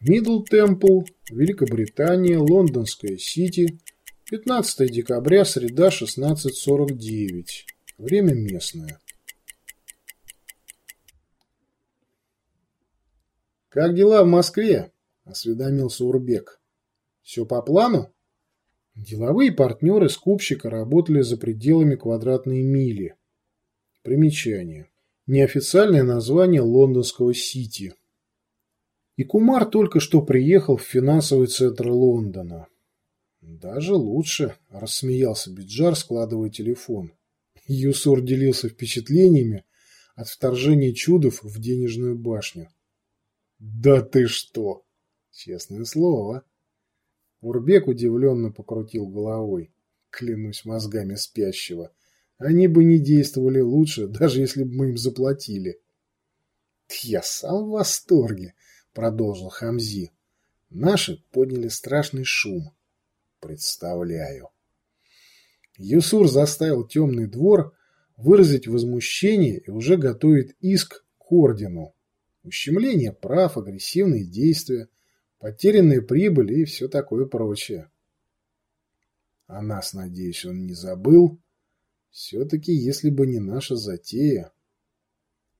Мидл Темпл, Великобритания, Лондонская Сити, 15 декабря, среда, 16.49. Время местное. «Как дела в Москве?» – осведомился Урбек. «Все по плану?» Деловые партнеры скупщика работали за пределами квадратной мили. Примечание. Неофициальное название лондонского Сити. И Кумар только что приехал в финансовый центр Лондона. Даже лучше, рассмеялся Биджар, складывая телефон. Юсур делился впечатлениями от вторжения чудов в денежную башню. Да ты что! Честное слово. Урбек удивленно покрутил головой. Клянусь мозгами спящего. Они бы не действовали лучше, даже если бы мы им заплатили. Я сам в восторге, продолжил Хамзи. Наши подняли страшный шум. Представляю. Юсур заставил темный двор выразить возмущение и уже готовит иск к ордену. Ущемление прав, агрессивные действия, потерянная прибыль и все такое прочее. А нас, надеюсь, он не забыл. Все-таки, если бы не наша затея...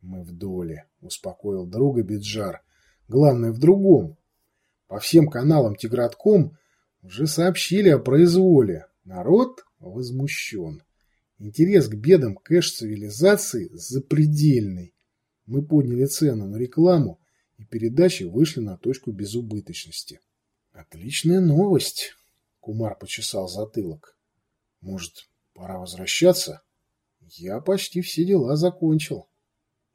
Мы в доле, успокоил друга Биджар. Главное в другом. По всем каналам Тигратком уже сообщили о произволе. Народ возмущен. Интерес к бедам кэш-цивилизации запредельный. Мы подняли цену на рекламу, и передачи вышли на точку безубыточности. Отличная новость, Кумар почесал затылок. Может, пора возвращаться? Я почти все дела закончил.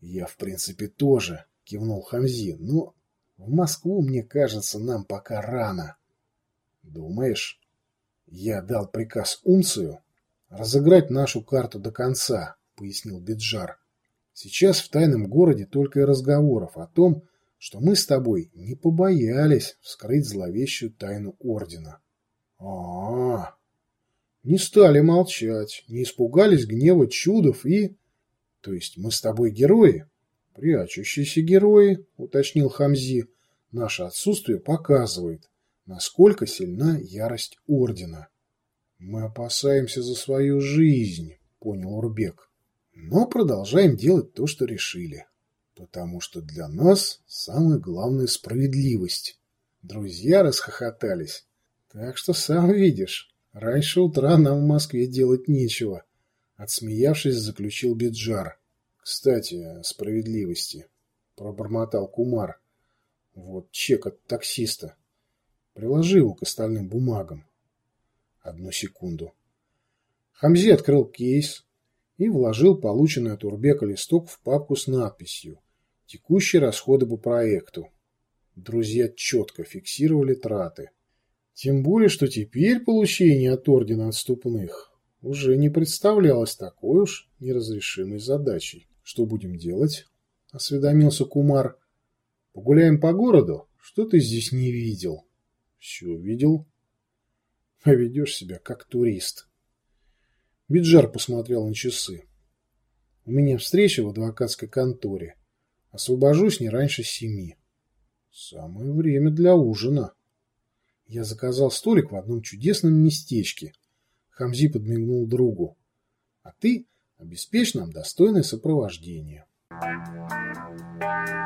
Я, в принципе, тоже, кивнул Хамзи, но в Москву, мне кажется, нам пока рано. Думаешь? Я дал приказ Унцию разыграть нашу карту до конца, пояснил Биджар. Сейчас в тайном городе только и разговоров о том, что мы с тобой не побоялись вскрыть зловещую тайну Ордена. А, -а, а Не стали молчать, не испугались гнева чудов и... То есть мы с тобой герои? Прячущиеся герои, уточнил Хамзи. Наше отсутствие показывает, насколько сильна ярость Ордена. Мы опасаемся за свою жизнь, понял Урбек но продолжаем делать то, что решили. Потому что для нас самое главное справедливость. Друзья расхохотались. Так что сам видишь, раньше утра нам в Москве делать нечего. Отсмеявшись, заключил Биджар. Кстати, о справедливости. Пробормотал Кумар. Вот чек от таксиста. Приложи его к остальным бумагам. Одну секунду. Хамзи открыл кейс, и вложил полученный от Урбека листок в папку с надписью «Текущие расходы по проекту». Друзья четко фиксировали траты. Тем более, что теперь получение от Ордена Отступных уже не представлялось такой уж неразрешимой задачей. «Что будем делать?» – осведомился Кумар. «Погуляем по городу? Что ты здесь не видел?» «Все видел». «А ведешь себя как турист», Биджар посмотрел на часы. У меня встреча в адвокатской конторе. Освобожусь не раньше семи. Самое время для ужина. Я заказал столик в одном чудесном местечке. Хамзи подмигнул другу. А ты обеспечь нам достойное сопровождение. Thank you.